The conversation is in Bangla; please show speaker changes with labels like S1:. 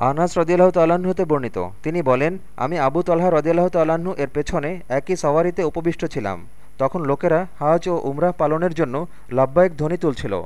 S1: আনাস রদিয়াল্লাহ তাল্লাহ্ন হতে বর্ণিত। তিনি বলেন, আমি আবু তাল্লাহ রদিয়াল্লাহ তাল্লাহ্ন এর পেছনে একই সওয়ারিতে উপবিষ্ট ছিলাম। তখন লোকেরা হাজ ও উমরাহ পালনের জন্য লাভবায়ক ধ্বনি তুলছিল।